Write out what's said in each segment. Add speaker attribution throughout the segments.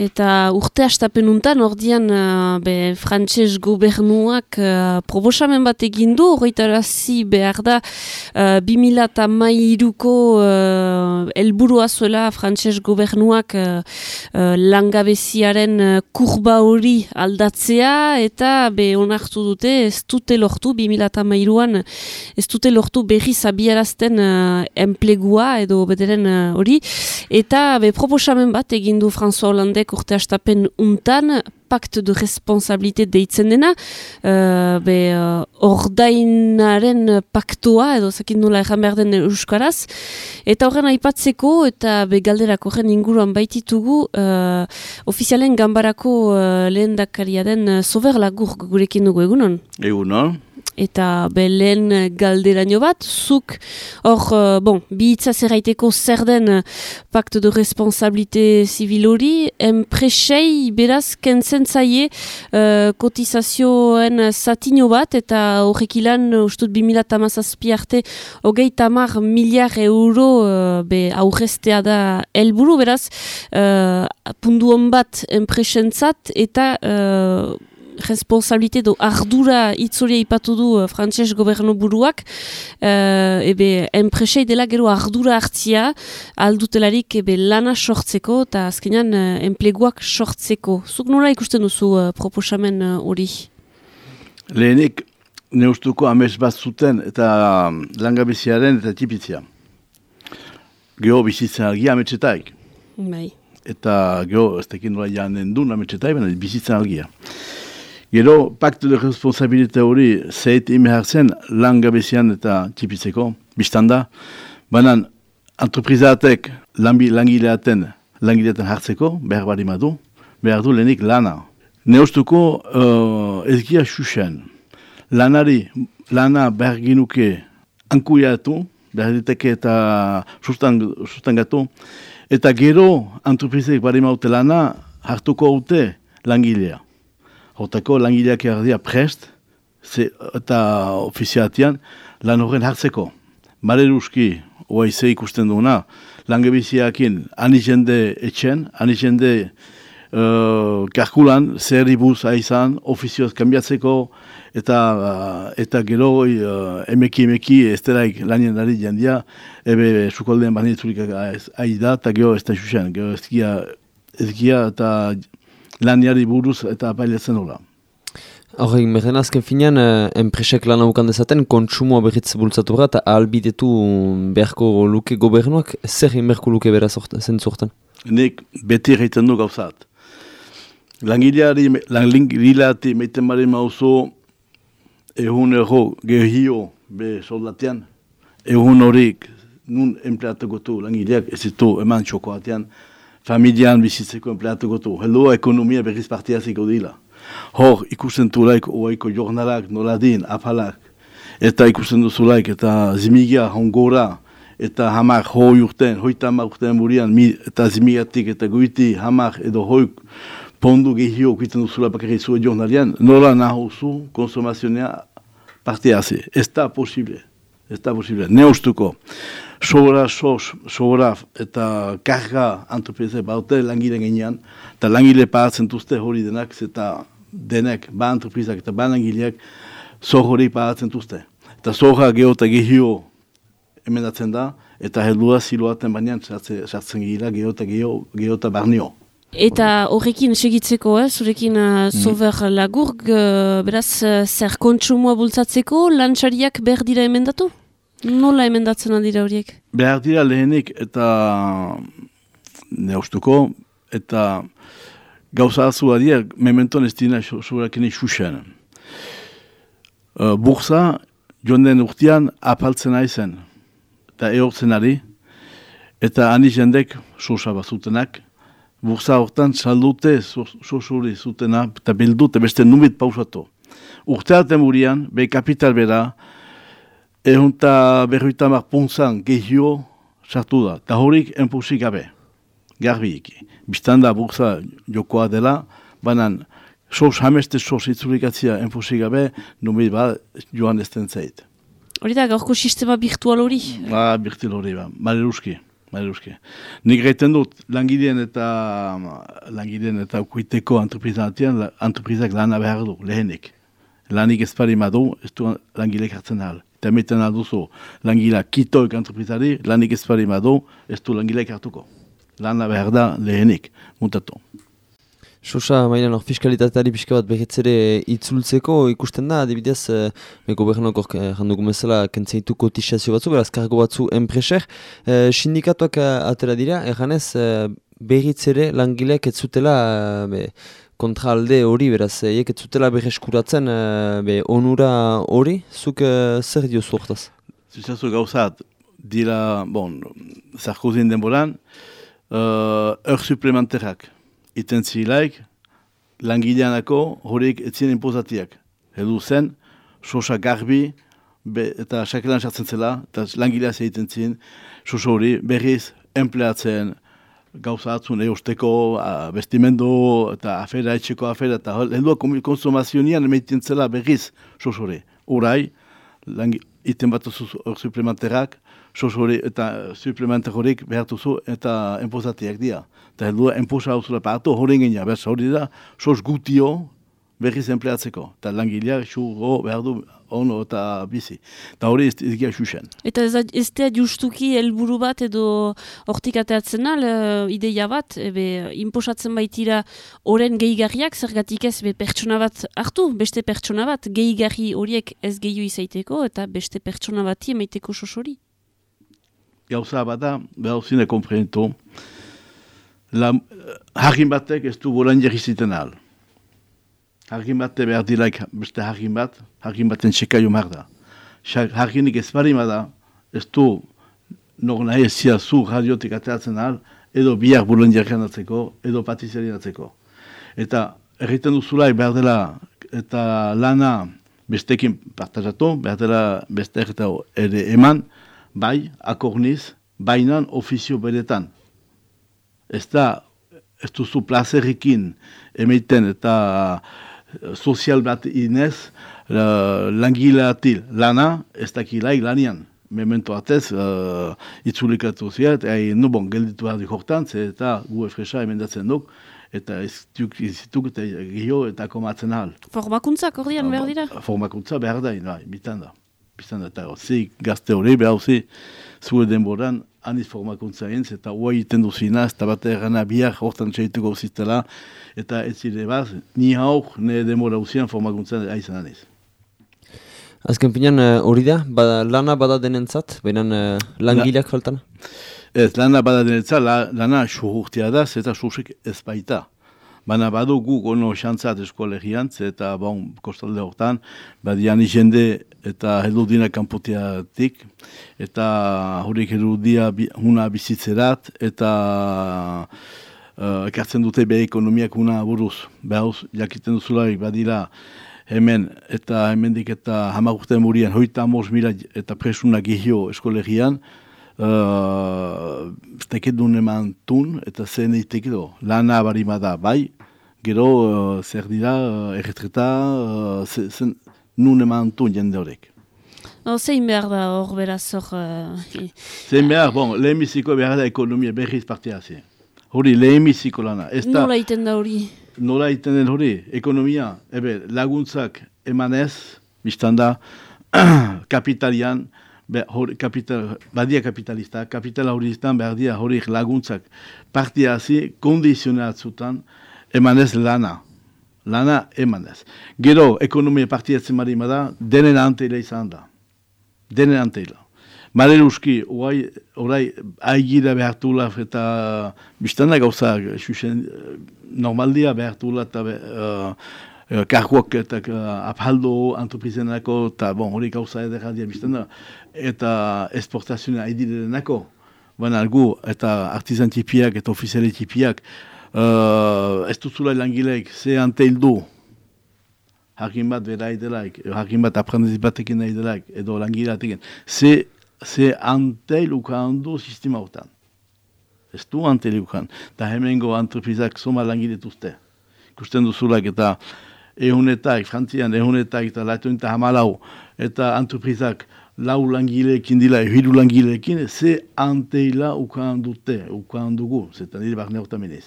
Speaker 1: eta urte astapen untan, ordian uh, be, frantses gobernuak uh, probosamen bat egin du, horretarazi behar da uh, 2000 eta mairuko uh, elburua zuela frantses gobernuak uh, uh, langabeziaren uh, kurba hori aldatzea, eta be onartu dute ez dute lortu 2000 eta ez dute lortu berri zabiarazten uh, enplegua edo bederen hori, eta be proposamen bat egin du François Hollande batek urte astapen untan, pakt de responsabilite deitzen dena, uh, be uh, ordainaren paktua, edo zakin nula erran behar den euskaraz, eta horren aipatzeko, eta be galderak horren inguruan baititugu, uh, ofizialen gambarako uh, lehen dakaria den uh, sober lagur gurekin dugu egunon?
Speaker 2: Egunon
Speaker 1: eta belen galderaino bat, zuk hor, uh, bon, bi hitza zerraiteko zer den uh, pakto de responsabilite zibil hori, enpresei beraz kentzen zaie uh, kotizazioen satino bat, eta horrek ilan, ustut 2000 tamazazpi arte, hogei tamar miliar euro uh, be aurrestea da helburu. Beraz, uh, pundu hon bat enpresentzat, eta uh, responsabilite do ardura itzuria ipatu du uh, frantses gobernu buruak uh, ebe enpresei dela gero ardura hartzia aldutelarik ebe lana sortzeko eta azkenean uh, enpleguak sortzeko. Zuk nola ikusten duzu uh, proposamen hori?
Speaker 2: Uh, Lehenik neustuko amez bat zuten eta um, langabiziaren eta tipitzia. Geho bizitzen algia ametsetaik.
Speaker 1: Bai.
Speaker 2: Eta geho, ez tekin nola janen duen ametsetaik, bizitzen algia. Gero, paktu de responsabilite hori zeit imehartzen langabezian eta tipitzeko, biztanda. Banan, antroprizatek langileaten langileaten hartzeko, behar bari madu, behar du lehenik lana. Neustuko uh, ezgia xuxen, lanari, lana behar ginuke ankuiatu, behar diteke eta sustangatu, eta gero antroprizek bari maute lana hartuko haute langilea. Hortako langileak erdia prest, ze, eta ofiziatian, lan horren hartzeko. Mare ruski, oa ikusten duena, langebiziakin ani jende etxen, ani jende uh, karkulan, zer ibuz aizan, ofizioz kambiatzeko, eta uh, eta gero uh, emeki emeki ez delaik lanien ari jendia, ebe sukoldean banitzurik aida, eta gero ez da xuxen, gero ez gia eta laniari buruz eta apailetzen hola.
Speaker 3: Horrein, meren azken finean, eh, enpresek lan haukan dezaten, kontsumoa berriz bultzatu eta albidetu beharko luke gobernuak, zer inberko luke bera zen zortan?
Speaker 2: Nik beti egiten du gauzat. Langileari, langileati meiten bari mauzo, egun ero gehio be soldatean, egun horik nun empleatuko tu langileak ez ditu eman txokoatean, familian bizitzeko empleatuko du. Hello, ekonomia berriz partiaziko dila. Hor, ikusten du laik oaiko jornalak, noladin, apalak, eta ikusten duzu laik, eta zimigia hongora, eta hamak hoi urten, hoi tamak urten burian, eta zimigatik eta guiti hamak edo hoi pondu gehio ikusten duzu laik bakarri zuen jornalian, nola nahu zu konsumazionea partiazi. Ez da posible. Ez da posible. Neustuko sobra, sobra eta karga antropeze baute langile genian, eta langile paratzen duzte hori denak, eta denek, ba antropizak eta ba langileak, zor hori paratzen duzte. Eta zorra geho eta gehio emendatzen da, eta heldua ziloaten baina sartzen gira geho eta geho, geho eta barnio.
Speaker 1: Eta horrekin segitzeko, eh, zurekin uh, sober lagurg, uh, beraz, uh, zer kontsumoa bultzatzeko, lantxariak behar dira emendatu? Nola emendatzen aldira horiek?
Speaker 2: Behar dira lehenik eta neustuko eta gauza azua dira mementon ez dina zurakene xuxen. Uh, bursa joan den urtean apaltzen aizen eta eortzen ari eta ani jendek sosa bazutenak bursa hortan saldute sosuri zutena eta bildute beste numit pausatu. Urteaten burian, be kapital bera, Ehunta berruita mar punzan gehio sartu da. Ta horik enpusik gabe. Garbi iki. Bistanda bursa jokoa dela, banan sos hameste sos itzulikatzia enpusik gabe, numit ba joan ez den zait.
Speaker 1: Hori da, gaurko sistema virtual hori?
Speaker 2: Ba, virtual hori ba. Mare ruski. Maruske. Nik gaiten dut, langileen eta langileen eta kuiteko antroprizatian, antroprizak lana behar du, lehenik. Lanik ez pari madu, ez du langilek hartzen ahal. Eta emeten alduzu, langila kitoik antroprizari, lanik ez pari madu, ez du langilek hartuko. Lana behar da lehenik, mutatu.
Speaker 3: Sosa, maina no, fiskalitateari pixka bat behitzere itzultzeko ikusten da, adibidez, e, meko behar e, janduko mesela kentzeitu kotizazio batzu, beraz kargo batzu enpreser. E, sindikatuak atera dira, erganez, e, behitzere langileak ez zutela be, kontralde hori, beraz, eiek ez zutela beheskuratzen be, onura hori, zuk zer dio zuortaz?
Speaker 2: Zuzazu gauzat, dira, bon, zarkozien denboran, uh, eur suplementerak, iten zilaik, langileanako horiek etzien impozatiak. Edu zen, sosa garbi, be, eta sakelan sartzen zela, eta langilea zeiten zien, sosa hori berriz empleatzen gauza atzun eusteko, bestimendu, eta afera, etxeko afera, eta heldua konsumazionian emeiten zela berriz sosa hori. Horai, iten bat hor suplementerak, sos eta suplementer horik behartuzu eta enpozatiak dira. Eta heldua enpoza hau zula partu hori behar hori da, sos gutio berriz empleatzeko. Eta langileak xurro behar du ono eta bizi. Eta hori ez dira xuxen.
Speaker 1: Eta ez, ez da justuki helburu bat edo hortik ateatzen al, uh, ideia bat, ebe, imposatzen baitira oren gehigarriak, zergatik ez be, pertsona bat hartu, beste pertsona bat, gehigarri horiek ez gehiu izaiteko, eta beste pertsona bati emaiteko sos hori
Speaker 2: gauza bada, behar zine komprenitu, hagin batek ez du bolan ziten ahal. Hagin bate behar dilaik beste hagin bat, hagin baten txekaio mar da. Haginik ez bari da, ez du nor nahi ez zia zu radiotik ateatzen ahal, edo biak bolan atzeko, edo patizeri atzeko. Eta erriten duzulai behar dela eta lana bestekin partazatu, behar dela beste eta ere eman, bai, akorniz, bainan ofizio beretan. Ez da, ez duzu plazerikin emeiten eta sozial bat inez, uh, langileatil lana, ez dakilaik lanian. Memento atez, uh, itzulikatu ziat, eta no bon, gelditu behar dihortan, eta gu efresa emendatzen duk, eta ez duk eta gio eta komatzen ahal.
Speaker 1: Formakuntza, kordian behar dira?
Speaker 2: Formakuntza behar da, bai, bitan da biztan da, eta zi gazte hori, behar zi, zure denboran, aniz formakuntza egin, eta hoa egiten duzina, eta bat errana biak hortan txaituko zitela, eta ez zire bat, ni hauk, ne denbora uzian formakuntza aizan aniz.
Speaker 3: Azken pinan eh, hori da, bada, lana bada denentzat, behinan uh, langileak La, faltan?
Speaker 2: Ez, lana bada denentzat, la, lana suhurtia da, zeta suhurtik ez baita. Baina badu guk ono xantzat eskolegian, eta bon, kostalde hortan, badian jende eta heludina kanpoteatik, eta horiek heludia huna bizitzerat, eta uh, ekartzen dute be ekonomiak huna buruz. Behauz, jakiten duzularik badira hemen, eta hemendik eta hamagurten murien, hoita amos mila eta presuna gihio eskolegian, uh, tekedun eman tun, eta zen edo, lana barimada bai, gero uh, zer dira, uh, erretreta, uh, zen nun eman tun jende horrek.
Speaker 1: No, zein behar da hor beraz hor... Uh,
Speaker 2: zein behar, bon, lehemiziko behar da ekonomia berriz partia zi. Hori, lehemiziko lana.
Speaker 1: Nola iten da hori?
Speaker 2: Nola iten den hori, ekonomia, ebe, laguntzak emanez, biztanda, kapitalian, be, hori, kapital, badia kapitalista, kapitala hori izan behar dia hori laguntzak partia hazi kondizionatzutan emanez lana. Lana emanez. Gero, ekonomia partiatzen mari da, denen anteila izan da. Denen anteila. Mare uski, orai, aigira behartula eta biztana gauza, normaldia behartula eta uh, uh, karguak eta uh, apaldo antropizenako, eta bon, hori gauza edera dia biztana, eta esportazioa nako, baina algu, eta artizan tipiak eta ofiziale tipiak, uh, ez duzula langileik, ze anteil du, hakin bat bera idelaik, hakin bat aprendiz batekin idelaik, edo langileatekin, ze, ze anteil ukandu sistema hortan. Ez du anteil ukan, eta hemengo antropizak soma langiletuzte. Kusten duzulak eta ehunetak, frantzian ehunetak eta latuinta hamalau, eta antropizak lau langileekin dila, hiru langileekin, ze anteila ukan dute, ukan dugu, zetan nire barne horta menez.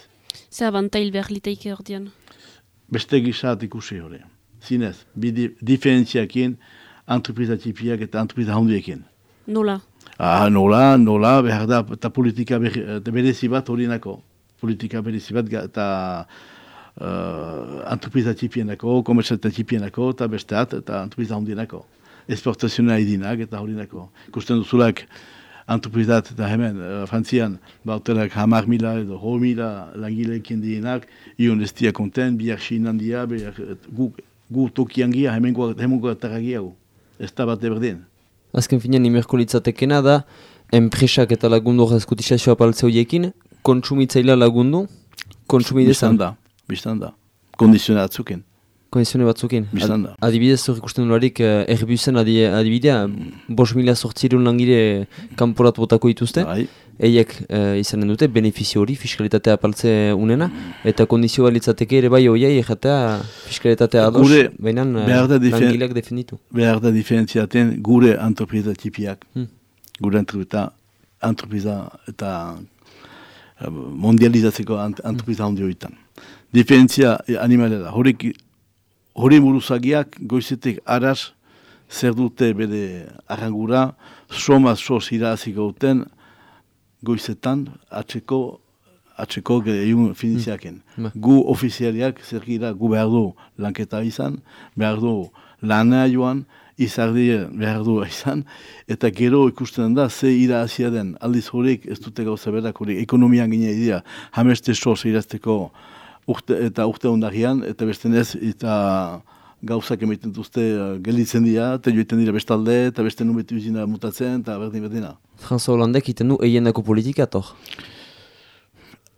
Speaker 1: Ze abantail behar liteike ordean.
Speaker 2: Beste gisat ikusi hori. Zinez, bi di, diferentziakin, entreprisa tipiak eta entreprisa handiekin.
Speaker 1: Nola?
Speaker 2: Ah, nola, nola, behar da, eta politika eta berezi bat hori nako. Politika berezi bat eta uh, entreprisa tipienako, komerzialta tipienako, eta besteat, eta entreprisa handienako. Esportazioa idinak eta hori nako. Ikusten duzulak, entreprisat eta hemen, uh, frantzian, bautelak hamar mila edo ho mila langileekin dienak, ion ez dia konten, biak sinan dia, biak, gu, gu tokian gia, hemen guak tarragiago. Ez da bat berdin.
Speaker 3: Azken finean imerko litzatekena da, enpresak eta lagundu horrezkutizazioa paltze horiekin, kontsumitzaila lagundu, kontsumidezan.
Speaker 2: Da, bistan da. Kondizione atzuken.
Speaker 3: Kondizione batzukin.
Speaker 2: Bistan da.
Speaker 3: Adibidez, hor ikusten dularik, uh, Airbusen adi, adibidea, bos mila sortzirun langile kanporat botako dituzte,
Speaker 2: Bai,
Speaker 3: eiek uh, izanen dute benefizio hori, fiskalitatea apaltze unena, eta kondizioa litzateke ere bai hoiai ejatea fiskalitatea ados,
Speaker 2: Gure
Speaker 3: baina
Speaker 2: behar da difen-
Speaker 3: langileak definitu.
Speaker 2: behar da diferentziaten gure entreprisa tipiak.
Speaker 3: Hmm.
Speaker 2: Gure entreprisa, entreprisa eta eh, mondializatzeko ant, entreprisa handi horietan. Diferentzia eh, animalela. Horik, hori buruzagiak goizetek araz zer dute bere arrangura, somaz sos iraziko duten goizetan atzeko atzeko egun finiziaken.
Speaker 3: Ba.
Speaker 2: Gu ofizialiak zer gira gu behar du lanketa izan, behar du lanea joan, izardi behar du izan, eta gero ikusten da ze irazia den aldiz horiek ez dute gauza berak horiek ekonomian gine idea, hameste sos irazteko urte, eta urte ondagian, eta beste ez, eta gauzak emaiten duzte uh, gelditzen dira, eta joiten dira bestalde, eta beste numetu izina mutatzen, eta berdin berdina.
Speaker 3: Franza Hollandek iten du eiendako politika ator.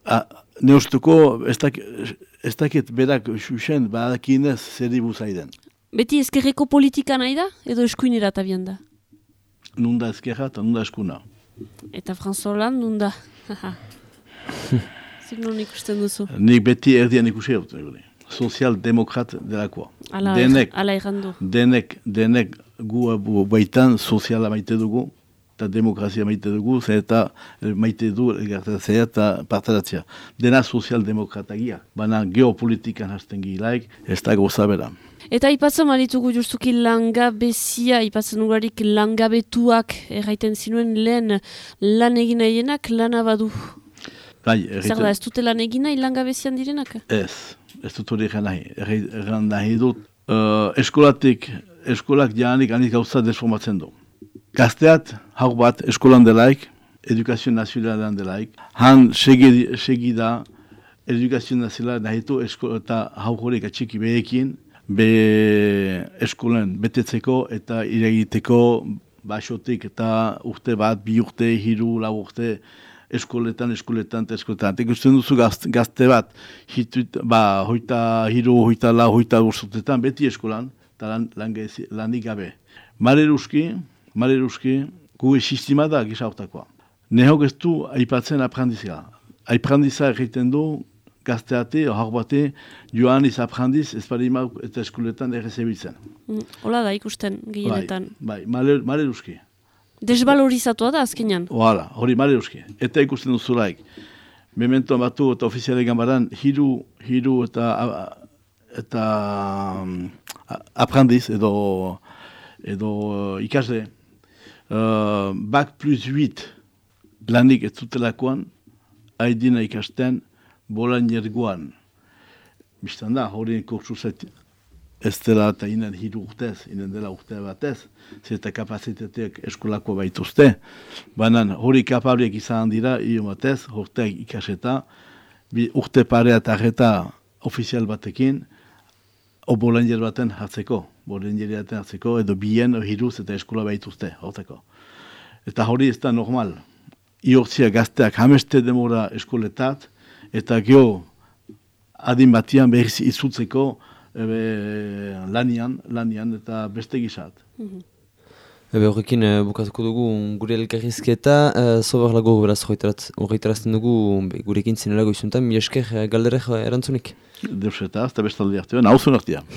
Speaker 2: A, neustuko, ez dak- ez dakit berak xuxen, badakinez zer buzaiden.
Speaker 1: Beti ezkerreko politika nahi da, edo eskuinera tabian da?
Speaker 2: Nunda ezkerra eta nunda eskuna.
Speaker 1: Eta Franzolan, nunda. Zik non ikusten duzu.
Speaker 2: Nik beti erdian ikusi dut. Sozialdemokrat delakoa.
Speaker 1: Ala,
Speaker 2: denek,
Speaker 1: ala errandu.
Speaker 2: denek, denek gu baitan soziala maite dugu, eta demokrazia maite dugu, eta eh, maite du elgartatzea eta partaratzea. Dena sozialdemokratagia, baina geopolitikan hasten gilaik, ez da goza bera.
Speaker 1: Eta aipatzen malitugu justuki langabezia, aipatzen ugarik langabetuak erraiten zinuen lehen lan egin nahienak lana badu.
Speaker 2: Bai,
Speaker 1: Zer
Speaker 2: erriten-
Speaker 1: da, ez dute lan egin nahi langabezian direnak?
Speaker 2: Ez, ez dut hori egan nahi. Erran nahi dut, uh, eskolatik, eskolak janik anik gauza desformatzen du. Gazteat, hau bat, eskolan delaik, edukazio nazionalan delaik, han segi, segi da, edukazio nazionala nahi du eskola eta hau horrek atxiki behekin, be eskolen betetzeko eta iregiteko basotik eta urte bat, bi urte, hiru, lau urte, eskoletan, eskoletan, eta eskoletan. Eta ikusten duzu gazte, gazte bat, hitut, ba, hoita hiru, hoita la, hoita urtetan, beti eskolan, eta lan, lan, gezi- lanik gabe. Maleruski, maleruski, gu sistema da gisa hortakoa. Nehok ez du aipatzen aprendiza. Aprendiza egiten du gazteate, hor bate, joan iz aprendiz, ez eta eskoletan errezebitzen.
Speaker 1: Mm, Hola da ikusten
Speaker 2: Bai,
Speaker 1: gehienetan.
Speaker 2: bai, male- maleruski.
Speaker 1: Desvalorizatua da azkenean.
Speaker 2: Hala, hori maleruski. Eta ikusten duzulaik. Memento batu eta ofiziale gambaran, hiru, hiru eta, eta um, aprendiz edo, edo uh, ikasle. Uh, bak plus 8 lanik ez zutelakoan, haidina ikasten bolan jerguan. Bistan da, hori kursu zait ez dela eta inen hiru urtez, inen dela urte batez, zeta kapazitateak eskolako baituzte, baina hori kapabliek izan dira, hio batez, urteak ikaseta, bi, urte parea eta arreta ofizial batekin, o bolender baten hartzeko, bolender baten hartzeko, edo bien o hiruz eta eskola baituzte, horteko. Eta hori ez da normal. Iortzia gazteak hameste demora eskoletat, eta geho adin batian behiz izutzeko ebe, lanian, lanian eta beste gizat.
Speaker 3: Ebe horrekin eh, bukatuko dugu gure elkarrizketa, uh, zobar lago beraz horretarazten dugu be, gurekin zinela goizuntan, mi esker eh, galderek eh, erantzunik.
Speaker 2: Deus eta, eta artean, hau zuen artean.